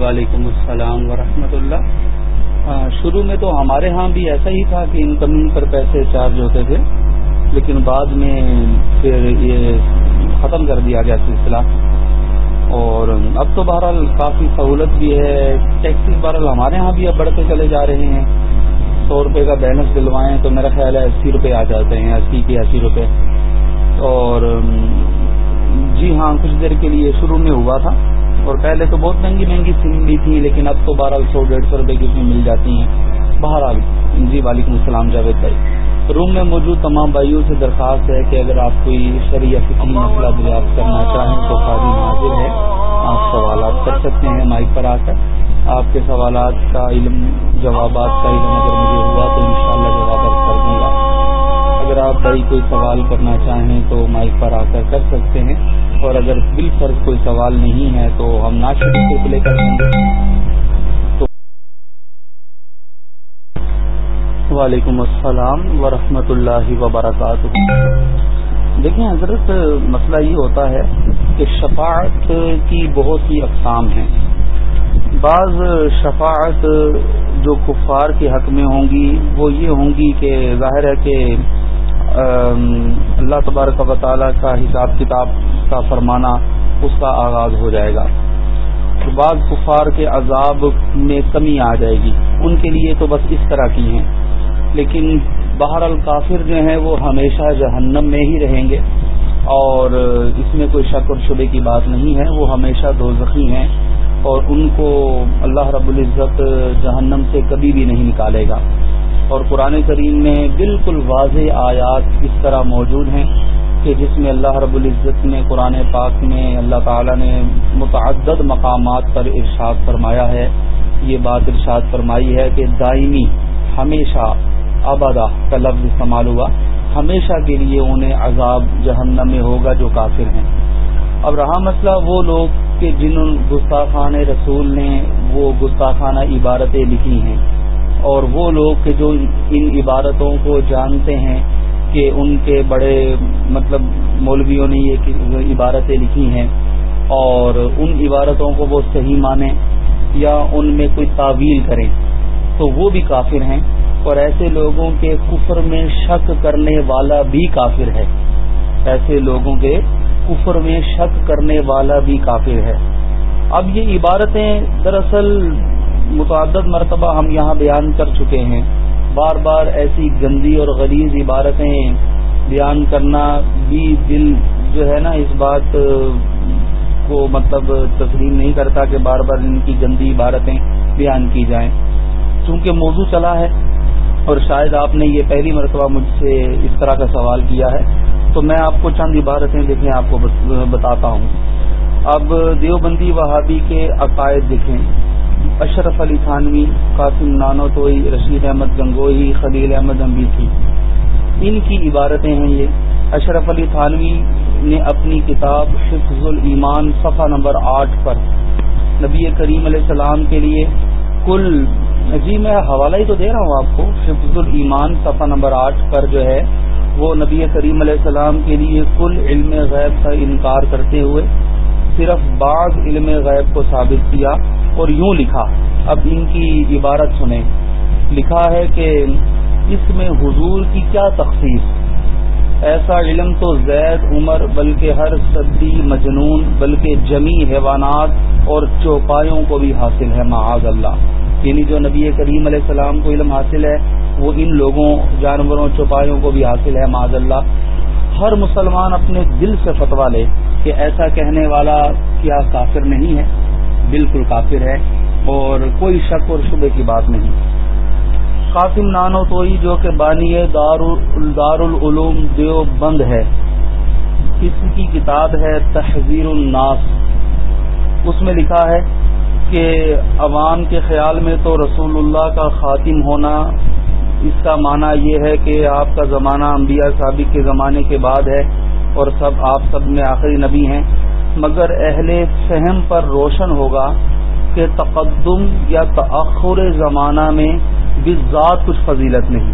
وعلیکم السلام ورحمۃ اللہ۔ شروع میں تو ہمارے ہاں بھی ایسا ہی تھا کہ انکمنگ پر پیسے چارج ہوتے تھے، لیکن بعد میں پھر یہ ختم کر دیا گیا سلسلہ۔ اور اب تو بہرحال کافی سہولت بھی ہے ٹیکسی بہرحال ہمارے ہاں بھی اب بڑھتے چلے جا رہے ہیں۔ سو روپے کا بیلنس دلوائیں تو میرا خیال ہے اسی روپے آ جاتے ہیں، اسی کے اسی روپے۔ اور جی ہاں کچھ دیر کے لیے شروع میں ہوا تھا۔ اور پہلے تو بہت مہنگی مہنگی سم بھی تھی، لیکن اب تو بہرحال سو، ڈیڑھ سو روپے کی اس میں مل جاتی ہیں۔ بہرحال جی وعلیکم السلام، جاوید بھائی۔ روم میں موجود تمام بھائیوں سے درخواست ہے کہ اگر آپ کوئی شریع فکری مسئلہ دریافت کرنا چاہیں تو قاضی حاضر ہے آپ سوالات کر سکتے ہیں مائک پر آ کر۔ آپ کے سوالات کا علم، جوابات کا علم اگر مجھے ہوا تو انشاءاللہ جواب کر دوں گا۔ اگر آپ بھائی کوئی سوال کرنا چاہیں تو مائک پر آ کر کر سکتے ہیں۔ اور اگر بال فرض کوئی سوال نہیں ہے تو ہم ناشتے سے پلے کر گے وعلیکم السلام ورحمۃ اللہ وبرکاتہ۔ دیکھیں، حضرت، مسئلہ یہ ہوتا ہے کہ شفاعت کی بہت سی اقسام ہیں۔ بعض شفاعت جو کفار کے حق میں ہوں گی، وہ یہ ہوں گی کہ ظاہر ہے کہ اللہ تبارک و تعالیٰ کا حساب کتاب کا فرمانا، اس کا آغاز ہو جائے گا۔ بعض کفار کے عذاب میں کمی آ جائے گی۔ ان کے لیے تو بس اس طرح کی ہیں۔ لیکن بہر الکافر جو ہیں، وہ ہمیشہ جہنم میں ہی رہیں گے۔ اور اس میں کوئی شک اور شبے کی بات نہیں ہے۔ وہ ہمیشہ دو زخمی ہیں۔ اور ان کو اللہ رب العزت جہنم سے کبھی بھی نہیں نکالے گا۔ اور قرآن کریم میں بالکل واضح آیات اس طرح موجود ہیں۔ کہ جس میں اللہ رب العزت نے قرآن پاک میں اللہ تعالی نے متعدد مقامات پر ارشاد فرمایا ہے۔ یہ بات ارشاد فرمائی ہے کہ دائمی ہمیشہ آبادہ کا لفظ استعمال ہوا۔ ہمیشہ کے لیے انہیں عذاب جہنم میں ہوگا جو کافر ہیں۔ اب رہا مسئلہ وہ لوگ کہ جن گستاخان رسول نے وہ گستاخانہ عبارتیں لکھی ہیں اور وہ لوگ کہ جو ان عبارتوں کو جانتے ہیں کہ ان کے بڑے مطلب مولویوں نے یہ عبارتیں لکھی ہیں اور ان عبارتوں کو وہ صحیح مانیں یا ان میں کوئی تعویل کریں، تو وہ بھی کافر ہیں اور ایسے لوگوں کے کفر میں شک کرنے والا بھی کافر ہے۔ ایسے لوگوں کے کفر میں شک کرنے والا بھی کافر ہے۔ اب یہ عبارتیں دراصل متعدد مرتبہ ہم یہاں بیان کر چکے ہیں۔ بار بار ایسی گندی اور غریض عبارتیں بیان کرنا بھی دل جو ہے نا اس بات کو مطلب تسلیم نہیں کرتا کہ بار بار ان کی گندی عبارتیں بیان کی جائیں۔ چونکہ موضوع چلا ہے اور شاید آپ نے یہ پہلی مرتبہ مجھ سے اس طرح کا سوال کیا ہے، تو میں آپ کو چند عبارتیں دیکھیں آپ کو بتاتا ہوں۔ اب دیوبندی وہابی کے عقائد دیکھیں اشرف علی تھانوی قاسم نانوتوئی، رشید احمد گنگوئی، خلیل احمد امبیسی ان کی عبارتیں ہیں یہ۔ اشرف علی تھانوی نے اپنی کتاب حفظ الایمان صفحہ نمبر آٹھ پر نبی کریم علیہ السلام کے لیے کل جی میں حوالہ ہی تو دے رہا ہوں آپ کو، حفظ الایمان صفحہ نمبر آٹھ پر جو ہے، وہ نبی کریم علیہ السلام کے لیے کل علم غیب کا انکار کرتے ہوئے صرف بعض علم غیب کو ثابت کیا اور یوں لکھا۔ اب ان کی عبارت سنیں۔ لکھا ہے کہ اس میں حضور کی کیا تخصیص؟ ایسا علم تو زید عمر بلکہ ہر صدی مجنون بلکہ جمی حیوانات اور چوپایوں کو بھی حاصل ہے، معاذ اللہ۔ یعنی جو نبی کریم علیہ السلام کو علم حاصل ہے، وہ ان لوگوں، جانوروں، چوپایوں کو بھی حاصل ہے معذ اللہ۔ ہر مسلمان اپنے دل سے فتوا لے کہ ایسا کہنے والا کیا کافر نہیں ہے۔ بالکل کافر ہے اور کوئی شک اور شبے کی بات نہیں۔ قاسم نانو توئی جو کہ بانی دار العلوم دیو بند ہے۔ اس کی کتاب ہے تحزیر الناس۔ اس میں لکھا ہے کہ عوام کے خیال میں تو رسول اللہ کا خاتم ہونا اس کا معنی یہ ہے کہ آپ کا زمانہ انبیاء سابق کے زمانے کے بعد ہے اور سب آپ سب میں آخری نبی ہیں۔ مگر اہل فہم پر روشن ہوگا کہ تقدم یا تأخر زمانہ میں بھی ذات کچھ فضیلت نہیں۔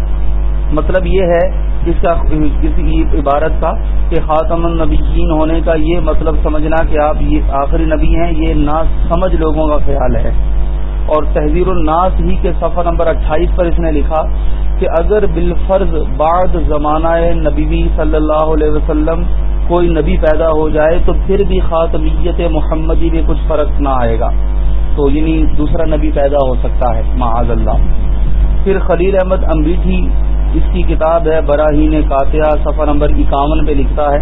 مطلب یہ ہے، اس کا کسی عبارت کا کہ خاتم النبیین ہونے کا یہ مطلب سمجھنا کہ آپ یہ آخری نبی ہیں، یہ نا سمجھ لوگوں کا خیال ہے۔ اور تحزیر الناس ہی کے سفر نمبر اٹھائیس پر اس نے لکھا کہ اگر بالفرض بعد زمانہ نبی صلی اللہ علیہ وسلم کوئی نبی پیدا ہو جائے تو پھر بھی خاتمیت محمدی میں کچھ فرق نہ آئے گا۔ تو یعنی دوسرا نبی پیدا ہو سکتا ہے، معاذ اللہ۔ پھر خلیل احمد امبیٹھی اس کی کتاب ہے، براہین کاتیہ، صفحہ نمبر اکاون پہ لکھتا ہے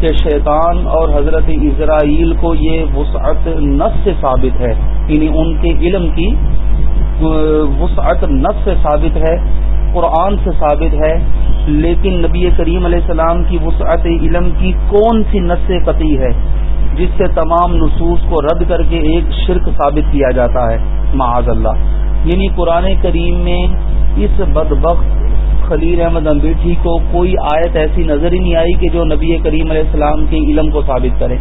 کہ شیطان اور حضرت اسرائیل کو یہ وسعت نس سے ثابت ہے یعنی ان کے علم کی وسعت نس سے ثابت ہے، قرآن سے ثابت ہے، لیکن نبی کریم علیہ السلام کی وسعت علم کی کون سی نس قطعی ہے، جس سے تمام نصوص کو رد کر کے ایک شرک ثابت کیا جاتا ہے، معاذ اللہ۔ یعنی قرآن کریم میں اس بدبخت خلیل احمد امبیٹھی کو کوئی آیت ایسی نظر ہی نہیں آئی کہ جو نبی کریم علیہ السلام کے علم کو ثابت کرے۔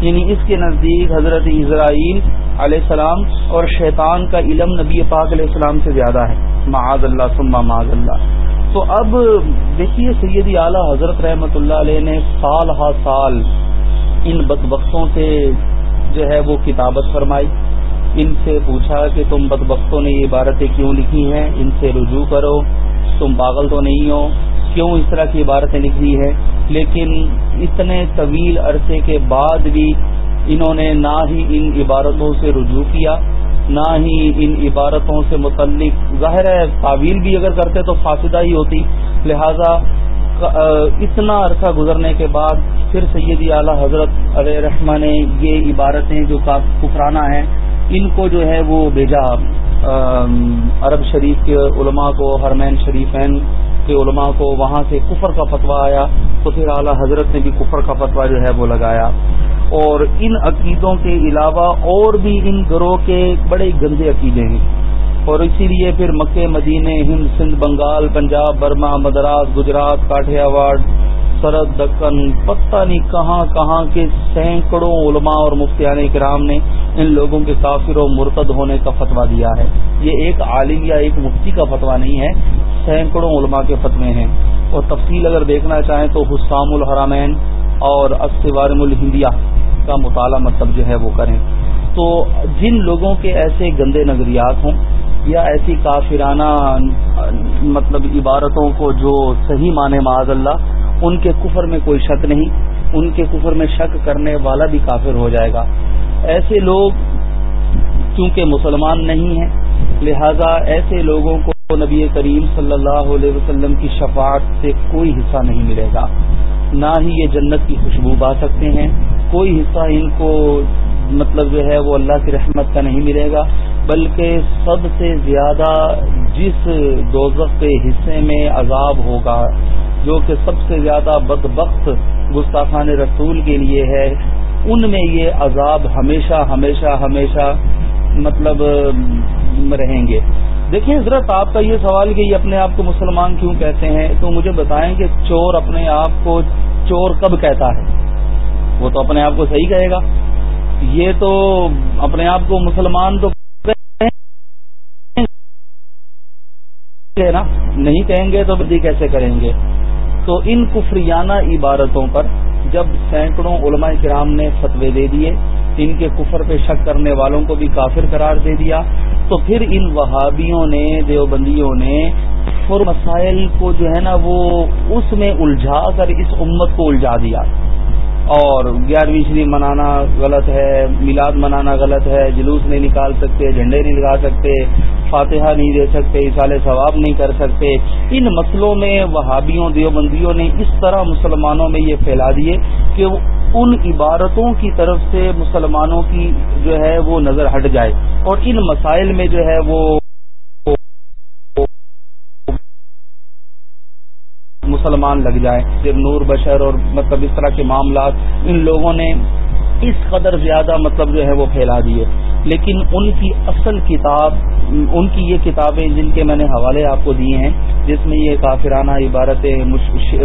یعنی اس کے نزدیک حضرت اسرائیل علیہ السلام اور شیطان کا علم نبی پاک علیہ السلام سے زیادہ ہے۔ معاذ اللہ سما معاذ اللہ۔ تو اب دیکھیے سیدی اعلیٰ حضرت رحمۃ اللہ علیہ نے سال ہا سال ان بدبختوں سے جو ہے وہ کتابت فرمائی۔ ان سے پوچھا کہ تم بدبختوں نے یہ عبارتیں کیوں لکھی ہیں؟ ان سے رجوع کرو۔ تم پاگل تو نہیں ہو، کیوں اس طرح کی عبارتیں لکھی ہے لیکن اتنے طویل عرصے کے بعد بھی انہوں نے نہ ہی ان عبارتوں سے رجوع کیا، نہ ہی ان عبارتوں سے متعلق ظاہر ہے، تعویل بھی اگر کرتے تو فاصدہ ہی ہوتی۔ لہذا، اتنا عرصہ گزرنے کے بعد پھر سیدی اعلی حضرت علیہ رحمٰ نے یہ عبارتیں جو کفرانہ ہیں، ان کو جو ہے وہ بھیجا۔ عرب شریف کے علماء کو، حرمین شریفین کے علماء کو وہاں سے کفر کا فتویٰ آیا۔ تو پھر اعلیٰ حضرت نے بھی کفر کا فتویٰ جو ہے وہ لگایا۔ اور ان عقیدوں کے علاوہ اور بھی ان گروہ کے بڑے گندے عقیدے ہیں۔ اور اسی لیے پھر مکے مدینے ہند، سندھ، بنگال، پنجاب، برما، مدراس، گجرات کاٹھیاواڑ سرد دکن پتہ نہیں کہاں کہاں کے سینکڑوں علماء اور مفتیان کرام نے ان لوگوں کے کافر و مرتد ہونے کا فتویٰ دیا ہے۔ یہ ایک عالم یا ایک مفتی کا فتویٰ نہیں ہے، سینکڑوں علماء کے فتوے ہیں۔ اور تفصیل اگر دیکھنا چاہیں تو حسام الحرامین اور اسوارم الہندیہ کا مطالعہ مطلب جو ہے وہ کریں۔ تو جن لوگوں کے ایسے گندے نظریات ہوں یا ایسی کافرانہ مطلب عبارتوں کو جو صحیح مانے معاذ اللہ ان کے کفر میں کوئی شک نہیں، ان کے کفر میں شک کرنے والا بھی کافر ہو جائے گا۔ ایسے لوگ چونکہ مسلمان نہیں ہیں، لہذا ایسے لوگوں کو نبی کریم صلی اللہ علیہ وسلم کی شفاعت سے کوئی حصہ نہیں ملے گا۔ نہ ہی یہ جنت کی خوشبو پا سکتے ہیں، کوئی حصہ ان کو مطلب جو ہے وہ اللہ کی رحمت کا نہیں ملے گا، بلکہ سب سے زیادہ جس دوزخ کے حصے میں عذاب ہوگا جو کہ سب سے زیادہ بدبخت گستاخان رسول کے لیے ہے، ان میں یہ عذاب ہمیشہ ہمیشہ ہمیشہ مطلب رہیں گے۔ دیکھیں، حضرت، آپ کا یہ سوال کہ یہ اپنے آپ کو مسلمان کیوں کہتے ہیں؟ تو مجھے بتائیں کہ چور اپنے آپ کو چور کب کہتا ہے؟ وہ تو اپنے آپ کو صحیح کہے گا۔ یہ تو اپنے آپ کو مسلمان تو نا؟ نہیں کہیں گے تو بدی کیسے کریں گے؟ تو ان کفریانہ عبارتوں پر جب سینکڑوں علماء کرام نے فتوے دے دیے، ان کے کفر پہ شک کرنے والوں کو بھی کافر قرار دے دیا، تو پھر ان وہابیوں نے، دیوبندیوں نے فر مسائل کو جو ہے نا وہ اس میں الجھا کر اس امت کو الجھا دیا۔ اور گیارہویں شریف منانا غلط ہے، میلاد منانا غلط ہے، جلوس نہیں نکال سکتے، جھنڈے نہیں لگا سکتے فاتحہ نہیں دے سکتے اصال ثواب نہیں کر سکتے۔ ان مسئلوں میں وہابیوں، دیوبندیوں نے اس طرح مسلمانوں میں یہ پھیلا دیے کہ ان عبارتوں کی طرف سے مسلمانوں کی جو ہے وہ نظر ہٹ جائے۔ اور ان مسائل میں جو ہے وہ مسلمان لگ جائے۔ نور بشر اور مطلب اس طرح کے معاملات، ان لوگوں نے اس قدر زیادہ مطلب جو ہے وہ پھیلا دیے۔ لیکن ان کی اصل کتاب، ان کی یہ کتابیں جن کے میں نے حوالے آپ کو دیے ہیں، جس میں یہ کافرانہ عبارتیں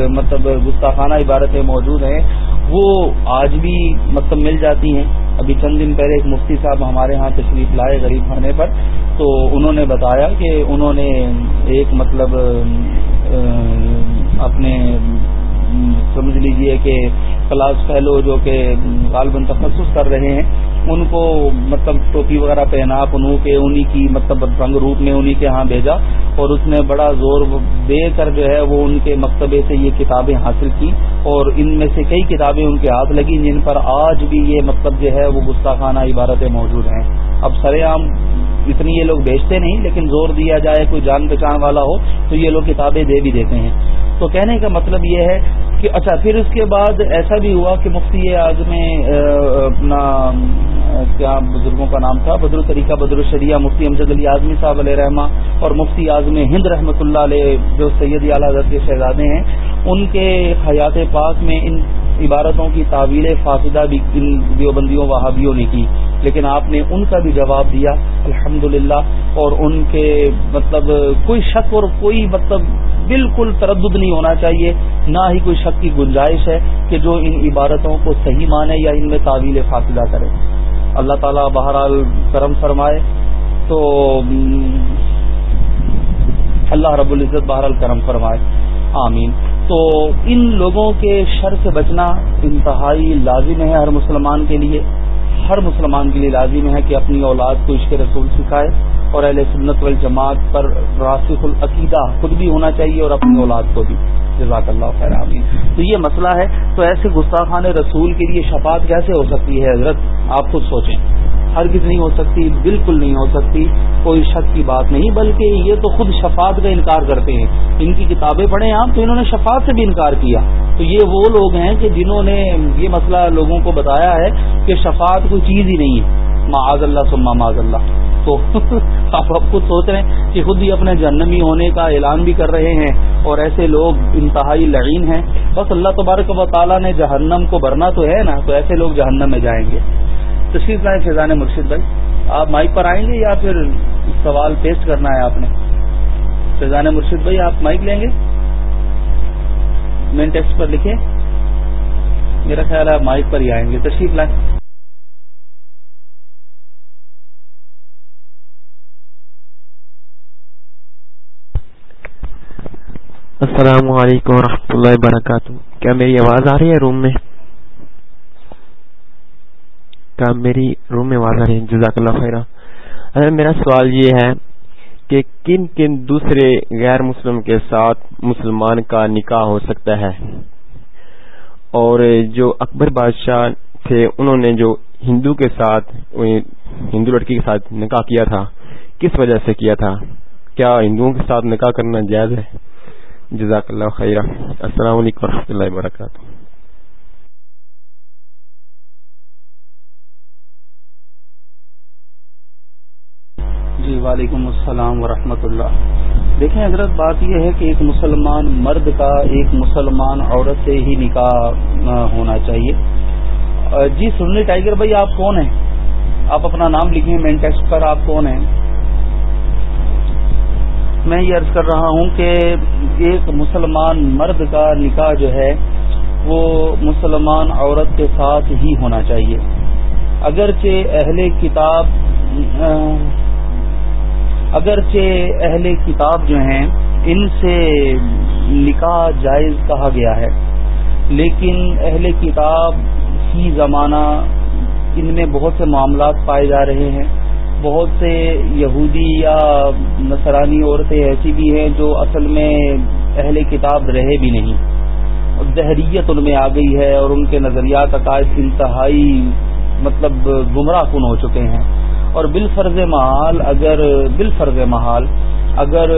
مطلب گستاخانہ عبارتیں موجود ہیں، وہ آج بھی مطلب مل جاتی ہیں۔ ابھی چند دن پہلے ایک مفتی صاحب ہمارے ہاں تشریف لائے غریب خانے پر، تو انہوں نے بتایا کہ انہوں نے ایک مطلب اپنے سمجھ لیجیے کہ کلاس فیلو جو کہ غالباً تخصص کر رہے ہیں، ان کو مطلب ٹوپی وغیرہ پہنا، پنو کے، انہی کی مطلب رنگ روپ میں انہی کے ہاں بھیجا اور اس نے بڑا زور دے کر جو ہے وہ ان کے مکتبے سے یہ کتابیں حاصل کی اور ان میں سے کئی کتابیں ان کے ہاتھ لگی جن پر آج بھی یہ مطلب جو ہے وہ گستاخانہ عبارتیں موجود ہیں۔ اب سر عام اتنی یہ لوگ بیچتے نہیں، لیکن زور دیا جائے، کوئی جان پہچان والا ہو تو یہ لوگ کتابیں دے بھی دیتے ہیں۔ تو کہنے کا مطلب یہ ہے کہ اچھا پھر اس کے بعد ایسا بھی ہوا کہ مفتی اعظم اپنا کیا بزرگوں کا نام تھا، بدر طریقہ بدر الشریعہ، مفتی امجد علی اعظمی صاحب علیہ رحمٰ اور مفتی اعظم ہند رحمۃ اللہ علیہ جو سید اعلیٰ حضرت کے شہزادے ہیں، ان کے حیات پاک میں ان عبارتوں کی تعویل فاصدہ بھی ان دیوبندیوں، وہابیوں نے کی۔ لیکن آپ نے ان کا بھی جواب دیا الحمد اور ان کے مطلب کوئی شک اور کوئی مطلب بالکل تردد نہیں ہونا چاہیے، نہ ہی کوئی شک کی گنجائش ہے کہ جو ان عبارتوں کو صحیح مانے یا ان میں تعویل فاصلہ کرے۔ اللہ تعالیٰ بہرحال کرم فرمائے تو اللہ رب العزت بہرحال کرم فرمائے۔ آمین۔ تو ان لوگوں کے شر سے بچنا انتہائی لازم ہے ہر مسلمان کے لیے۔ ہر مسلمان کے لیے لازم ہے کہ اپنی اولاد کو عشق رسول سکھائے۔ اور اہل سنت والجماعت پر راسخ العقیدہ خود بھی ہونا چاہیے اور اپنی اولاد کو بھی۔ جزاک اللہ خیر، آمین۔ تو یہ مسئلہ ہے۔ تو ایسے گستاخان رسول کے لیے شفاعت کیسے ہو سکتی ہے؟ حضرت، آپ خود سوچیں۔ ہر کس نہیں ہو سکتی، بالکل نہیں ہو سکتی۔ کوئی شک کی بات نہیں، بلکہ یہ تو خود شفاعت کا انکار کرتے ہیں۔ ان کی کتابیں پڑھیں آپ تو انہوں نے شفاعت سے بھی انکار کیا۔ تو یہ وہ لوگ ہیں کہ جنہوں نے یہ مسئلہ لوگوں کو بتایا ہے کہ شفاعت کوئی چیز ہی نہیں ہے۔ معاذ اللہ سما معاذ اللہ۔ تو آپ اب خود سوچ رہے ہیں کہ خود ہی اپنے جہنمی ہونے کا اعلان بھی کر رہے ہیں اور ایسے لوگ انتہائی لعین ہیں۔ بس اللہ تبارک و تعالیٰ نے جہنم کو بھرنا تو ہے نا، تو ایسے لوگ جہنم میں جائیں گے۔ تشریف لائیں فیضان مرشد بھائی۔ آپ مائک پر آئیں گے یا پھر سوال پیسٹ کرنا ہے آپ نے؟ فیضان مرشد بھائی، آپ مائک لیں گے؟ مین ٹیکسٹ پر لکھیں۔ میرا خیال ہے آپ مائک پر ہی آئیں گے۔ تشریف لائیں۔ السلام علیکم ورحمۃ اللہ وبرکاتہ۔ کیا میری آواز آ رہی ہے روم میں؟ کیا میری روم میں آواز آ رہی ہے؟ جزاک اللہ خیر اچھا، میرا سوال یہ ہے کہ کن کن دوسرے غیر مسلم کے ساتھ مسلمان کا نکاح ہو سکتا ہے؟ اور جو اکبر بادشاہ تھے، انہوں نے جو ہندو کے ساتھ یعنی ہندو لڑکی کے ساتھ نکاح کیا تھا، کس وجہ سے کیا تھا؟ کیا ہندوؤں کے ساتھ نکاح کرنا جائز ہے؟ جزاک اللہ خیر السلام علیکم و اللہ وبرکاتہ. جی وعلیکم السلام ورحمۃ اللہ. دیکھیں، حضرت، بات یہ ہے کہ ایک مسلمان مرد کا ایک مسلمان عورت سے ہی نکاح ہونا چاہیے۔ جی سنی ٹائیگر بھائی، آپ کون ہیں؟ آپ اپنا نام لکھیں، مین ٹیکسٹ پر آپ کون ہیں؟ میں یہ عرض کر رہا ہوں کہ ایک مسلمان مرد کا نکاح جو ہے، وہ مسلمان عورت کے ساتھ ہی ہونا چاہیے۔ اگرچہ اہل کتاب، اگرچہ اہل کتاب جو ہیں، ان سے نکاح جائز کہا گیا ہے، لیکن اہل کتاب ہی زمانہ، ان میں بہت سے معاملات پائے جا رہے ہیں۔ بہت سے یہودی یا نصرانی عورتیں ایسی بھی ہیں جو اصل میں اہل کتاب رہے بھی نہیں۔ دہریت ان میں آ گئی ہے اور ان کے نظریات عقائد انتہائی مطلب گمراہ کن ہو چکے ہیں۔ اور بال فرض محال اگر بال فرض محال اگر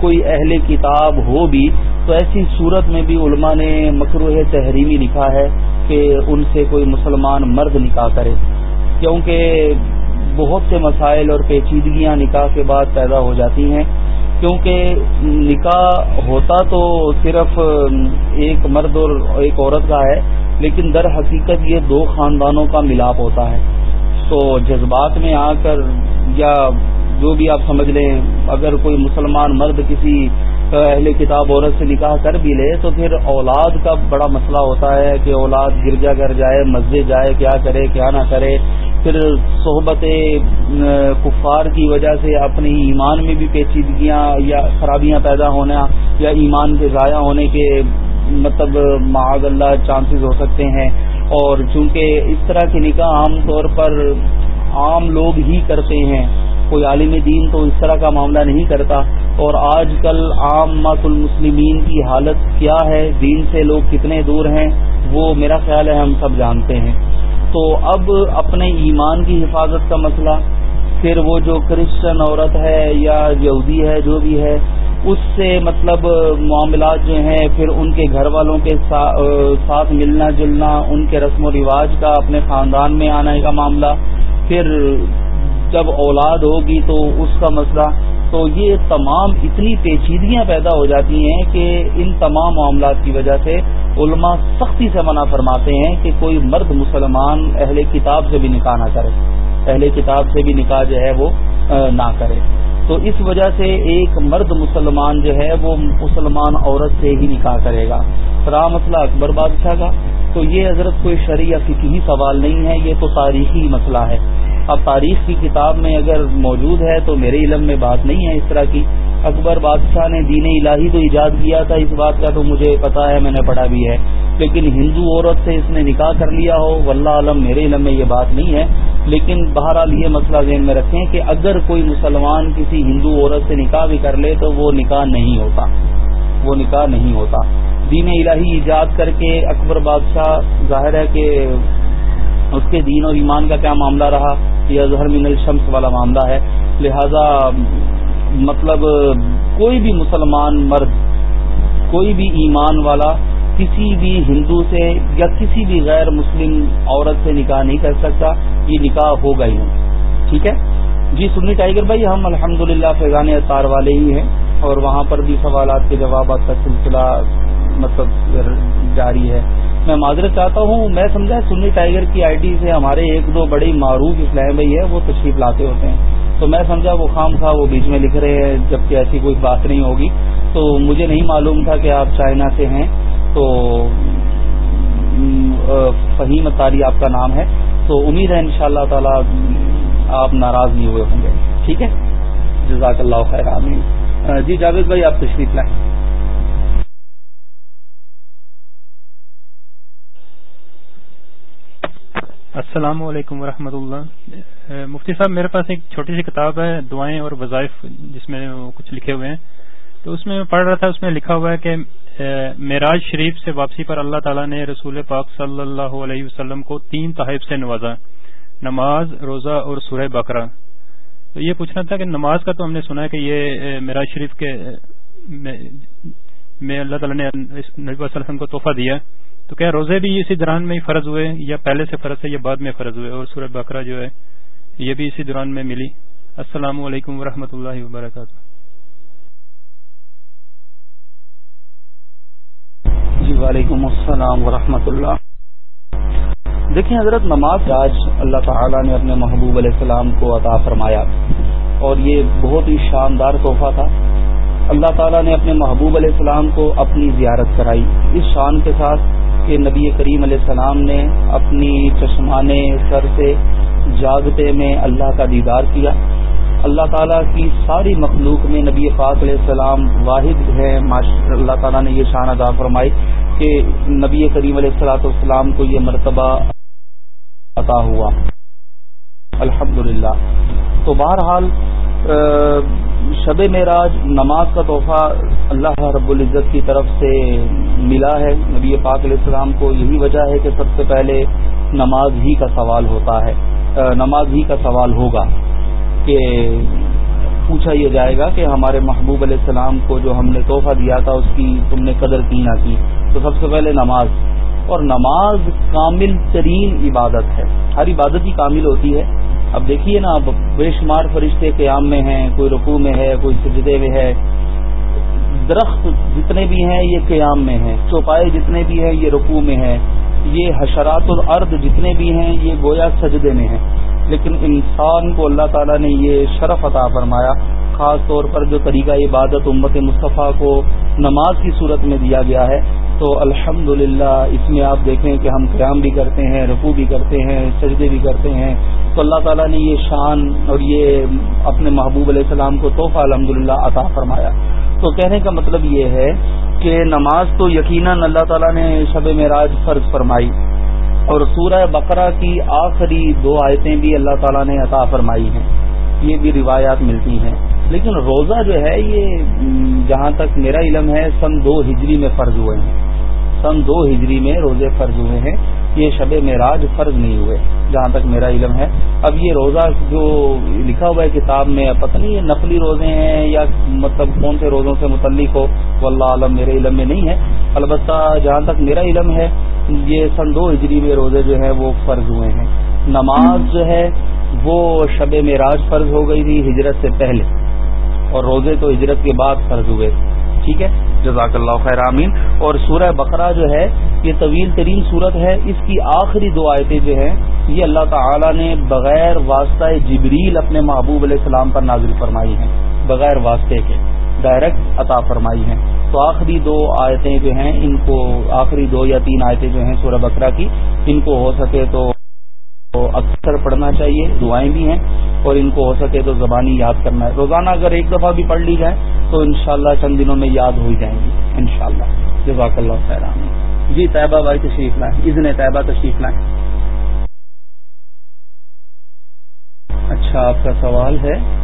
کوئی اہل کتاب ہو بھی تو ایسی صورت میں بھی علماء نے مکروح تحریمی لکھا ہے کہ ان سے کوئی مسلمان مرد نکاح کرے۔ کیونکہ بہت سے مسائل اور پیچیدگیاں نکاح کے بعد پیدا ہو جاتی ہیں۔ کیونکہ نکاح ہوتا تو صرف ایک مرد اور ایک عورت کا ہے، لیکن در حقیقت یہ دو خاندانوں کا ملاپ ہوتا ہے۔ تو جذبات میں آ کر یا جو بھی آپ سمجھ لیں، اگر کوئی مسلمان مرد کسی اہل کتاب عورت سے نکاح کر بھی لے، تو پھر اولاد کا بڑا مسئلہ ہوتا ہے کہ اولاد گرجا گھر جائے، مسجد جائے، کیا کرے، کیا نہ کرے۔ پھر صحبت کفار کی وجہ سے اپنی ایمان میں بھی پیچیدگیاں یا خرابیاں پیدا ہونا یا ایمان کے ضائع ہونے کے مطلب معاذ اللہ چانسز ہو سکتے ہیں۔ اور چونکہ اس طرح کے نکاح عام طور پر عام لوگ ہی کرتے ہیں، کوئی عالم دین تو اس طرح کا معاملہ نہیں کرتا۔ اور آج کل عام مت المسلمین کی حالت کیا ہے؟ دین سے لوگ کتنے دور ہیں؟ وہ میرا خیال ہے ہم سب جانتے ہیں۔ تو اب اپنے ایمان کی حفاظت کا مسئلہ، پھر وہ جو کرسچن عورت ہے یا یہودی ہے، جو بھی ہے، اس سے مطلب معاملات جو ہیں، پھر ان کے گھر والوں کے ساتھ ملنا جلنا، ان کے رسم و رواج کا اپنے خاندان میں آنے کا معاملہ، پھر جب اولاد ہوگی تو اس کا مسئلہ۔ تو یہ تمام اتنی پیچیدگیاں پیدا ہو جاتی ہیں کہ ان تمام معاملات کی وجہ سے علماء سختی سے منع فرماتے ہیں کہ کوئی مرد مسلمان اہل کتاب سے بھی نکاح نہ کرے۔ اہل کتاب سے بھی نکاح جو ہے وہ نہ کرے۔ تو اس وجہ سے ایک مرد مسلمان جو ہے وہ مسلمان عورت سے ہی نکاح کرے گا۔ رام مسئلہ اکبر بادشاہ کا۔ تو یہ حضرت کوئی شرعی یا فکی سوال نہیں ہے، یہ تو تاریخی مسئلہ ہے۔ اب تاریخ کی کتاب میں اگر موجود ہے تو میرے علم میں بات نہیں ہے اس طرح کی۔ اکبر بادشاہ نے دین الہی تو ایجاد کیا تھا، اس بات کا تو مجھے پتا ہے، میں نے پڑھا بھی ہے۔ لیکن ہندو عورت سے اس نے نکاح کر لیا ہو، واللہ عالم میرے علم میں یہ بات نہیں ہے۔ لیکن بہرحال یہ مسئلہ ذہن میں رکھیں کہ اگر کوئی مسلمان کسی ہندو عورت سے نکاح بھی کر لے تو وہ نکاح نہیں ہوتا۔ وہ نکاح نہیں ہوتا۔ دین الہی ایجاد کر کے اکبر بادشاہ، ظاہر ہے کہ اس کے دین اور ایمان کا کیا معاملہ رہا؟ یہ اظہر من الشمس والا معاملہ ہے۔ لہذا مطلب کوئی بھی مسلمان مرد، کوئی بھی ایمان والا کسی بھی ہندو سے یا کسی بھی غیر مسلم عورت سے نکاح نہیں کر سکتا، یہ نکاح ہوگا ہی نہیں۔ ٹھیک ہے؟ جی سنی ٹائیگر بھائی، ہم الحمد للہ فیضان اطار والے ہی ہیں اور وہاں پر بھی سوالات کے جوابات کا سلسلہ مطلب جاری ہے۔ میں معذرت چاہتا ہوں، میں سمجھا سنی ٹائیگر کی آئی ڈی سے ہمارے ایک دو بڑی معروف اسلام بھائی ہے وہ تشریف لاتے ہوتے ہیں۔ تو میں سمجھا وہ خام تھا، وہ بیچ میں لکھ رہے ہیں، جبکہ ایسی کوئی بات نہیں ہوگی۔ تو مجھے نہیں معلوم تھا کہ آپ چائنا سے ہیں۔ تو فہیم تاری آپ کا نام ہے۔ تو امید ہے ان شاء اللہ تعالی آپ ناراض نہیں ہوئے ہوں گے۔ ٹھیک ہے؟ جزاک اللہ خیر، آمین۔ جی جاوید بھائی، آپ تشریف لائیں۔ السلام علیکم ورحمۃ اللہ۔ مفتی صاحب، میرے پاس ایک چھوٹی سی کتاب ہے، دعائیں اور وظائف، جس میں کچھ لکھے ہوئے ہیں۔ تو اس میں میں پڑھ رہا تھا، اس میں لکھا ہوا ہے کہ معراج شریف سے واپسی پر اللہ تعالیٰ نے رسول پاک صلی اللہ علیہ وسلم کو تین تحائف سے نوازا، نماز، روزہ اور سورہ بکرا تو یہ پوچھنا تھا کہ نماز کا تو ہم نے سنا ہے کہ یہ معراج شریف کے میں اللہ تعالیٰ نے نبی صلی اللہ علیہ وسلم کو تحفہ دیا۔ تو کیا روزے بھی اسی دوران میں ہی فرض ہوئے یا پہلے سے فرض ہے یا بعد میں فرض ہوئے اور سورہ بکرا جو ہے یہ بھی اسی دوران میں ملی۔ السلام علیکم ورحمۃ اللہ وبرکاتہ۔ جی وعلیکم السلام ورحمۃ اللہ۔ دیکھیں حضرت نماز آج اللہ تعالی نے اپنے محبوب علیہ السلام کو عطا فرمایا اور یہ بہت ہی شاندار تحفہ تھا۔ اللہ تعالیٰ نے اپنے محبوب علیہ السلام کو اپنی زیارت کرائی۔ اس شان کے ساتھ کہ نبی کریم علیہ السلام نے اپنی چشمانے سر سے جاگتے میں اللہ کا دیدار کیا۔ اللہ تعالیٰ کی ساری مخلوق میں نبی پاک علیہ السلام واحد ہے۔ اللہ تعالیٰ نے یہ شان ادا فرمائی کہ نبی کریم علیہ السلاۃ والسلام کو یہ مرتبہ عطا ہوا۔ الحمد تو بہرحال شب معراج نماز کا تحفہ اللہ رب العزت کی طرف سے ملا ہے۔ نبی پاک علیہ السلام کو یہی وجہ ہے کہ سب سے پہلے نماز ہی کا سوال ہوتا ہے۔ نماز ہی کا سوال ہوگا کہ پوچھا یہ جائے گا کہ ہمارے محبوب علیہ السلام کو جو ہم نے تحفہ دیا تھا، اس کی تم نے قدر کی نہ کی؟ تو سب سے پہلے نماز۔ اور نماز کامل ترین عبادت ہے۔ ہر عبادت ہی کامل ہوتی ہے۔ اب دیکھیے نا، اب بے شمار فرشتے قیام میں ہیں، کوئی رقو میں ہے، کوئی سجدے میں ہے۔ درخت جتنے بھی ہیں، یہ قیام میں ہیں۔ چوپائے جتنے بھی ہیں، یہ رقو میں ہیں۔ یہ حشرات الارض جتنے بھی ہیں، یہ گویا سجدے میں ہیں۔ لیکن انسان کو اللہ تعالیٰ نے یہ شرف عطا فرمایا، خاص طور پر جو طریقہ عبادت امت مصطفیٰ کو نماز کی صورت میں دیا گیا ہے تو الحمد اس میں آپ دیکھیں کہ ہم قیام بھی کرتے ہیں رقو بھی کرتے ہیں، سجدے بھی کرتے ہیں۔ تو اللہ تعالیٰ نے یہ شان اور یہ اپنے محبوب علیہ السلام کو تحفہ الحمد عطا فرمایا۔ تو کہنے کا مطلب یہ ہے کہ نماز تو یقیناً اللہ تعالیٰ نے شب معراج فرض فرمائی۔ اور سورہ بقرہ کی آخری دو آیتیں بھی اللہ تعالیٰ نے عطا فرمائی ہیں۔ یہ بھی روایات ملتی ہیں۔ لیکن روزہ جو ہے، یہ جہاں تک میرا علم ہے، سن دو ہجری میں فرض ہوئے ہیں۔ سن دو ہجری میں روزے فرض ہوئے ہیں، یہ شب معراج فرض نہیں ہوئے، جہاں تک میرا علم ہے۔ اب یہ روزہ جو لکھا ہوا ہے کتاب میں پتہ نہیں یہ نقلی روزے ہیں یا مطلب کون سے روزوں سے متعلق ہو، واللہ عالم میرے علم میں نہیں ہے۔ البتہ جہاں تک میرا علم ہے، یہ سن دو ہجری میں روزے جو ہیں وہ فرض ہوئے ہیں۔ نماز جو ہے، وہ شب معراج فرض ہو گئی تھی ہجرت سے پہلے، اور روزے تو ہجرت کے بعد فرض ہوئے۔ ٹھیک ہے؟ جزاک اللہ خیر، آمین۔ اور سورہ بقرہ جو ہے، یہ طویل ترین صورت ہے۔ اس کی آخری دو آیتیں جو ہیں، یہ اللہ تعالی نے بغیر واسطہ جبریل اپنے محبوب علیہ السلام پر نازل فرمائی ہیں۔ بغیر واسطے کے ڈائریکٹ عطا فرمائی ہیں۔ تو آخری دو آیتیں جو ہیں، ان کو آخری دو یا تین آیتیں جو ہیں سورہ بقرہ کی، ان کو ہو سکے تو اکثر پڑھنا چاہیے، دعائیں بھی ہیں اور ان کو ہو سکے تو زبانی یاد کرنا ہے۔ روزانہ اگر ایک دفعہ بھی پڑھ لی جائے تو انشاءاللہ چند دنوں میں یاد ہو جائیں گی۔ انشاءاللہ۔ جزاک اللہ خیر۔ جی طیبہ بھائی تشریف لائیں۔ اذن طیبہ تشریف لائیں۔ اچھا آپ کا سوال ہے۔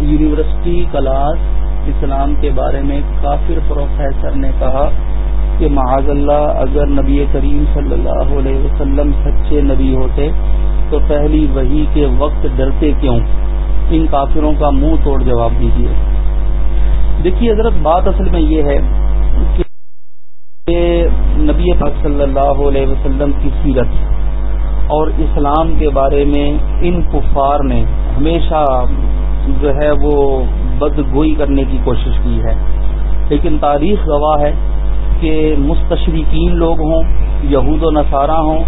یونیورسٹی کلاس اسلام کے بارے میں کافر پروفیسر نے کہا کہ معاذ اللہ اگر نبی کریم صلی اللہ علیہ وسلم سچے نبی ہوتے تو پہلی وہی کے وقت ڈرتے کیوں؟ ان کافروں کا منہ توڑ جواب دیجیے دیکھیے حضرت، بات اصل میں یہ ہے کہ نبی پاک صلی اللہ علیہ وسلم کی سیرت اور اسلام کے بارے میں ان کفار نے ہمیشہ جو ہے وہ بدگوئی کرنے کی کوشش کی ہے۔ لیکن تاریخ گواہ ہے کہ مستشرقین لوگ ہوں، یہود و نصارہ ہوں۔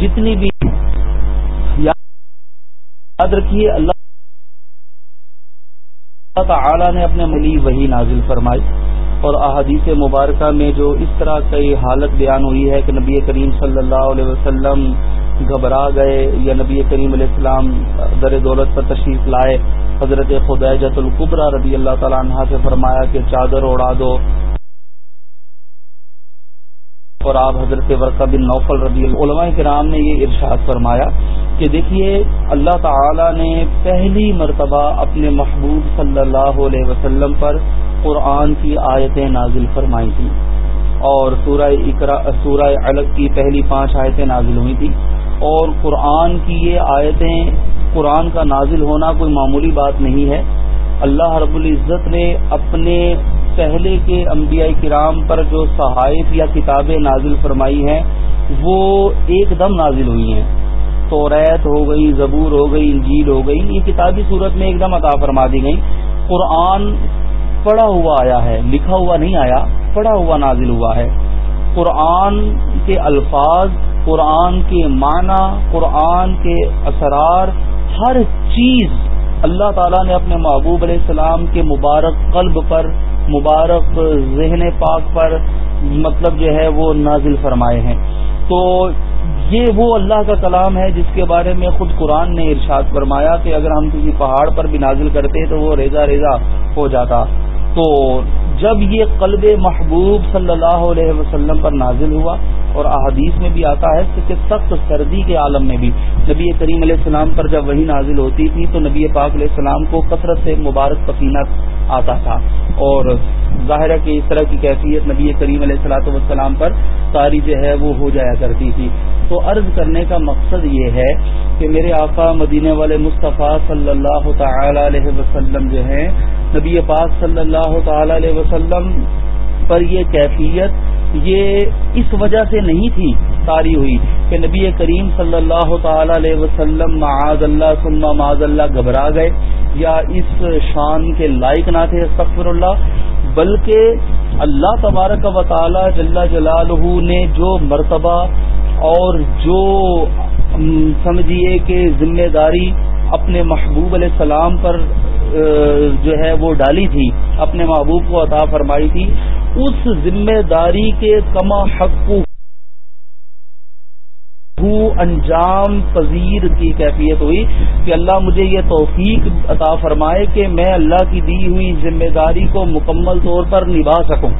جتنی بھی یاد رکھیے، اللہ تعالی نے اپنے ملی وہی نازل فرمائی اور احادیث مبارکہ میں جو اس طرح کی حالت بیان ہوئی ہے کہ نبی کریم صلی اللہ علیہ وسلم گھبرا گئے یا نبی کریم علیہ السلام در دولت پر تشریف لائے حضرت خدیجت القبرہ رضی اللہ تعالیٰ عنہ سے فرمایا کہ چادر اڑا دو۔ اور آپ حضرت ورقہ بن نوفل رضی اللہ علماء کرام نے یہ ارشاد فرمایا کہ دیکھیے، اللہ تعالی نے پہلی مرتبہ اپنے محبوب صلی اللہ علیہ وسلم پر قرآن کی آیتیں نازل فرمائی تھیں۔ اور سورہ سورہ الگ کی پہلی پانچ آیتیں نازل ہوئی تھیں۔ اور قرآن کی یہ آیتیں قرآن کا نازل ہونا کوئی معمولی بات نہیں ہے۔ اللہ رب العزت نے اپنے پہلے کے انبیاء کرام پر جو صحائف یا کتابیں نازل فرمائی ہیں، وہ ایک دم نازل ہوئی ہیں۔ تو ریت ہو گئی، زبور ہو گئی، انجیل ہو گئی، یہ کتابی صورت میں ایک دم عطا فرما دی گئی قرآن پڑھا ہوا آیا ہے، لکھا ہوا نہیں آیا، پڑھا ہوا نازل ہوا ہے۔ قرآن کے الفاظ، قرآن کے معنی، قرآن کے اثرار ہر چیز اللہ تعالیٰ نے اپنے محبوب علیہ السلام کے مبارک قلب پر، مبارک ذہن پاک پر مطلب جو ہے وہ نازل فرمائے ہیں۔ تو یہ وہ اللہ کا کلام ہے جس کے بارے میں خود قرآن نے ارشاد فرمایا کہ اگر ہم کسی پہاڑ پر بھی نازل کرتے تو وہ ریزا ریزا ہو جاتا۔ تو جب یہ قلب محبوب صلی اللہ علیہ وسلم پر نازل ہوا اور احادیث میں بھی آتا ہے کہ سخت سردی کے عالم میں بھی نبی کریم علیہ السلام پر جب وہی نازل ہوتی تھی تو نبی پاک علیہ السلام کو کثرت سے مبارک پسینہ آتا تھا۔ اور ظاہر ہے کہ اس طرح کی کیفیت نبی کریم علیہ السلاۃ والسلام پر ساری جو ہے وہ ہو جایا کرتی تھی۔ تو عرض کرنے کا مقصد یہ ہے کہ میرے آقا مدینے والے مصطفیٰ صلی اللہ تعالی علیہ وسلم جو ہیں، نبی پاک صلی اللہ تعالی علیہ وسلم پر یہ کیفیت یہ اس وجہ سے نہیں تھی تاری ہوئی کہ نبی کریم صلی اللہ تعالی علیہ وسلم معاذ اللہ سلم معاذ اللہ گھبرا گئے یا اس شان کے لائق نہ تھے سفر اللہ بلکہ اللہ تبارک و تعالی جل جلالہ نے جو مرتبہ اور جو سمجھیے کہ ذمہ داری اپنے محبوب علیہ السلام پر جو ہے وہ ڈالی تھی، اپنے محبوب کو عطا فرمائی تھی۔ اس ذمہ داری کے کما حق انجام پذیر کی کیفیت ہوئی کہ اللہ مجھے یہ توفیق عطا فرمائے کہ میں اللہ کی دی ہوئی ذمہ داری کو مکمل طور پر نبھا سکوں۔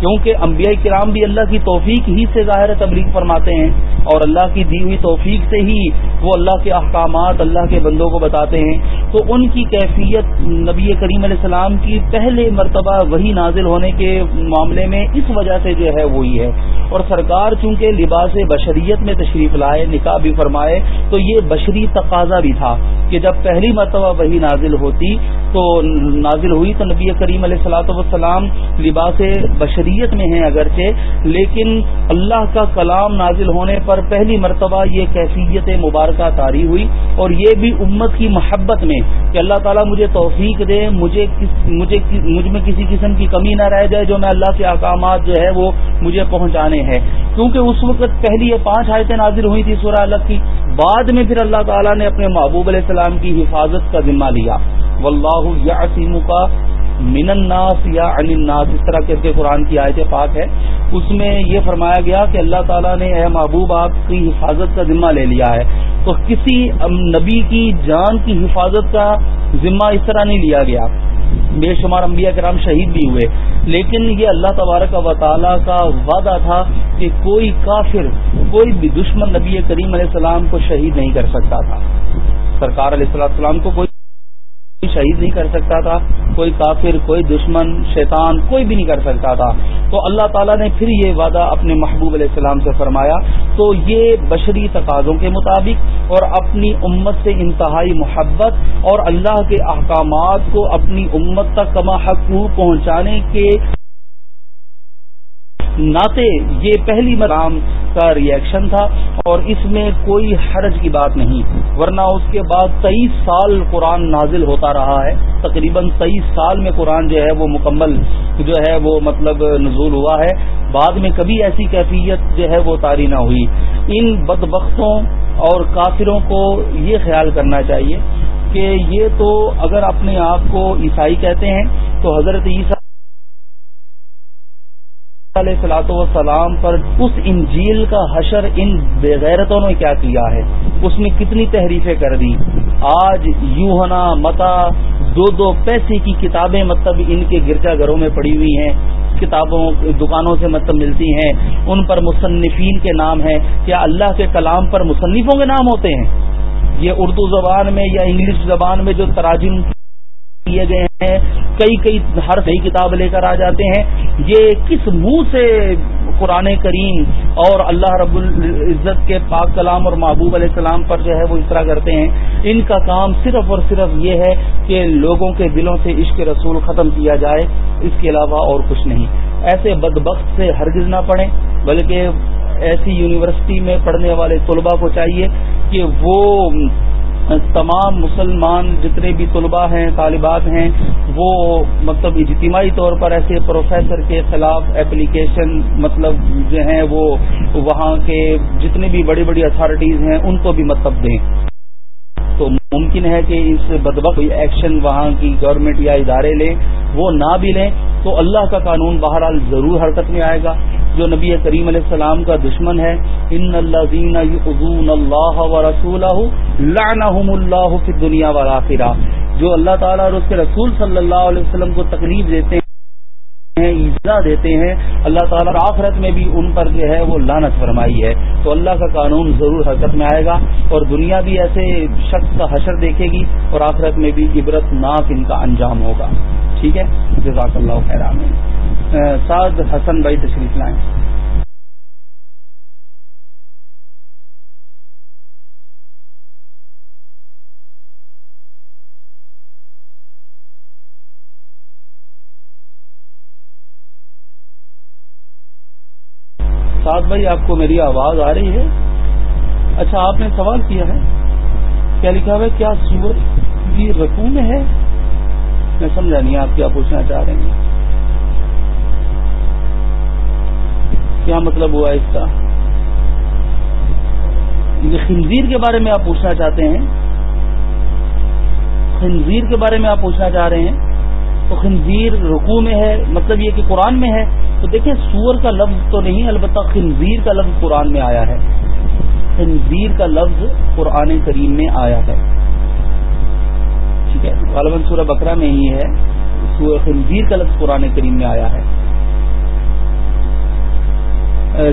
کیونکہ انبیاء کرام بھی اللہ کی توفیق ہی سے ظاہر تبلیغ فرماتے ہیں۔ اور اللہ کی دی ہوئی توفیق سے ہی وہ اللہ کے احکامات اللہ کے بندوں کو بتاتے ہیں۔ تو ان کی کیفیت نبی کریم علیہ السلام کی پہلے مرتبہ وہی نازل ہونے کے معاملے میں اس وجہ سے جو ہے وہی ہے۔ اور سرکار چونکہ لباس بشریت میں تشریف لائے، نکاح بھی فرمائے، تو یہ بشری تقاضا بھی تھا کہ جب پہلی مرتبہ وہی نازل ہوتی تو نازل ہوئی تو نبی کریم علیہ السلاۃ وسلام لباس بشریت میں ہیں اگرچہ، لیکن اللہ کا کلام نازل ہونے پر پہلی مرتبہ یہ کیفیت مبارکہ تاری ہوئی اور یہ بھی امت کی محبت میں کہ اللہ تعالیٰ مجھے توفیق دے، مجھے مجھے مجھ میں کسی قسم کی کمی نہ رہ جائے جو میں اللہ کے احکامات جو ہے وہ مجھے پہنچانے ہیں۔ کیونکہ اس وقت پہلی یہ پانچ آیتیں نازل ہوئی تھی سورہ الگ کی، بعد میں پھر اللہ تعالیٰ نے اپنے محبوب علیہ السلام کی حفاظت کا ذمہ لیا۔ واللہ یعصمک کا من الناس یا عن الناس، اس طرح کے قرآن کی آیت پاک ہے، اس میں یہ فرمایا گیا کہ اللہ تعالیٰ نے اے محبوب آپ کی حفاظت کا ذمہ لے لیا ہے۔ تو کسی نبی کی جان کی حفاظت کا ذمہ اس طرح نہیں لیا گیا۔ بے شمار انبیاء کرام شہید بھی ہوئے۔ لیکن یہ اللہ تبارک و تعالیٰ کا وعدہ تھا کہ کوئی کافر، کوئی بھی دشمن نبی کریم علیہ السلام کو شہید نہیں کر سکتا تھا۔ سرکار علیہ السلام کو کوئی شہید نہیں کر سکتا تھا، کوئی کافر، کوئی دشمن، شیطان، کوئی بھی نہیں کر سکتا تھا۔ تو اللہ تعالیٰ نے پھر یہ وعدہ اپنے محبوب علیہ السلام سے فرمایا۔ تو یہ بشری تقاضوں کے مطابق اور اپنی امت سے انتہائی محبت اور اللہ کے احکامات کو اپنی امت تک کما حق پہنچانے کے ناطے، یہ پہلی مرام کا ریئیکشن تھا اور اس میں کوئی حرج کی بات نہیں۔ ورنہ اس کے بعد تیئیس سال قرآن نازل ہوتا رہا ہے۔ تقریباً تیئیس سال میں قرآن جو ہے وہ مکمل جو ہے وہ مطلب نزول ہوا ہے۔ بعد میں کبھی ایسی کیفیت جو ہے وہ تاری نہ ہوئی۔ ان بدبختوں اور کافروں کو یہ خیال کرنا چاہیے کہ یہ تو اگر اپنے آپ کو عیسائی کہتے ہیں تو حضرت عیسیٰ علیہ سلاۃ وسلام پر اس انجیل کا حشر ان بےغیرتوں نے کیا کیا ہے؟ اس میں کتنی تحریفیں کر دی آج یوہنا متا دو دو پیسے کی کتابیں مطلب ان کے گرجا گھروں میں پڑی ہوئی ہیں، کتابوں، دکانوں سے مطلب ملتی ہیں۔ ان پر مصنفین کے نام ہیں۔ کیا اللہ کے کلام پر مصنفوں کے نام ہوتے ہیں؟ یہ اردو زبان میں یا انگلش زبان میں جو تراجم کیے گئے ہیں۔ کئی کئی ہر صحیح کتاب لے کر آ جاتے ہیں۔ یہ کس منہ سے قرآن کریم اور اللہ رب العزت کے پاک کلام اور محبوب علیہ السلام پر جو ہے وہ اس طرح کرتے ہیں؟ ان کا کام صرف اور صرف یہ ہے کہ لوگوں کے دلوں سے عشق رسول ختم کیا جائے۔ اس کے علاوہ اور کچھ نہیں۔ ایسے بدبخت سے ہرگز نہ پڑھیں، بلکہ ایسی یونیورسٹی میں پڑھنے والے طلباء کو چاہیے کہ وہ تمام مسلمان جتنے بھی طلباء ہیں، طالبات ہیں، وہ مطلب اجتماعی طور پر ایسے پروفیسر کے خلاف اپلیکیشن مطلب جو ہیں، وہ وہاں کے جتنے بھی بڑی بڑی اتھارٹیز ہیں، ان کو بھی مطلب دیں۔ ممکن ہے کہ اس بدبخ ایکشن وہاں کی گورنمنٹ یا ادارے لیں وہ نہ بھی لیں۔ تو اللہ کا قانون بہرحال ضرور حرکت میں آئے گا۔ جو نبی کریم علیہ السلام کا دشمن ہے ان اللہ زین اللہ و رسول اللہ فی دنیا والا جو اللہ تعالیٰ اور اس کے رسول صلی اللہ علیہ وسلم کو تکلیف دیتے ہیں ایزا دیتے ہیں، اللہ تعالیٰ آخرت میں بھی ان پر جو ہے وہ لانت فرمائی ہے۔ تو اللہ کا قانون ضرور حرکت میں آئے گا اور دنیا بھی ایسے شخص کا حشر دیکھے گی اور آخرت میں بھی عبرت ناک ان کا انجام ہوگا۔ ٹھیک ہے؟ جزاک اللہ خیرام سعد حسن بھائی تشریف لائیں۔ سعد بھائی، آپ کو میری آواز آ رہی ہے؟ اچھا آپ نے سوال کیا ہے؟ کیا لکھا ہوا ہے، کیا سورج یہ رقو میں ہے؟ میں سمجھا نہیں، آپ کیا پوچھنا چاہ رہے ہیں؟ کیا مطلب ہوا اس کا؟ یہ خنزیر کے بارے میں آپ پوچھنا چاہتے ہیں، خنزیر کے بارے میں آپ پوچھنا چاہ رہے ہیں، تو خنزیر رکو میں ہے مطلب یہ کہ قرآن میں ہے تو دیکھیں سور کا لفظ تو نہیں، البتہ خنزیر کا لفظ قرآن میں آیا ہے۔ خنزیر کا لفظ قرآن کریم میں آیا ہے۔ ٹھیک ہے، غالباً سورہ بکرا میں ہی ہے۔ سورہ خنزیر کا لفظ قرآن کریم میں آیا ہے۔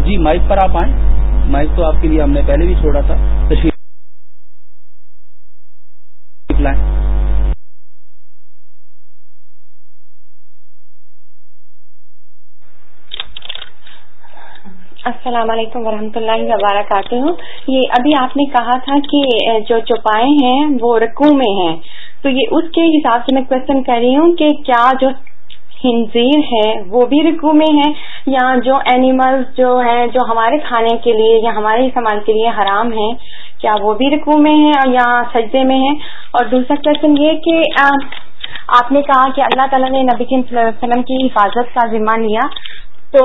جی مائک پر آپ آئیں۔ مائک تو آپ کے لیے ہم نے پہلے بھی چھوڑا تھا تشریف لائیں السلام علیکم ورحمۃ اللہ وبرکاتہ۔ یہ ابھی آپ نے کہا تھا کہ جو چوپائے ہیں وہ رقو میں ہیں۔ تو یہ اس کے حساب سے میں کوشچن کر رہی ہوں کہ کیا جو ہنزیر ہے وہ بھی رکو میں ہے یا جو اینیمل جو ہے جو ہمارے کھانے کے لیے یا ہمارے استعمال کے لیے حرام ہے کیا وہ بھی رکو میں ہے یا سجدے میں ہے اور دوسرا کوشچن یہ کہ آپ نے کہا کہ اللہ تعالیٰ نے نبی وسلم کی حفاظت کا ذمہ لیا۔ تو